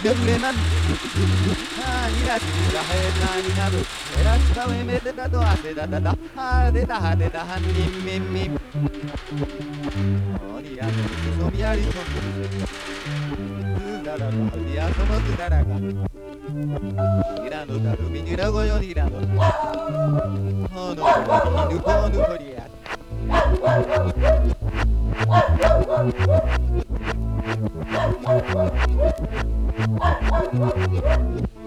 Gagleman Nira tira hena nina bu Era sta we me de da do ase da da da Ha de da ha de da ha ni mi mi Ori ya no so mi ari so Da da da di ya so mo da da ga Nira no da ru mi nira go yo nira no Thank you.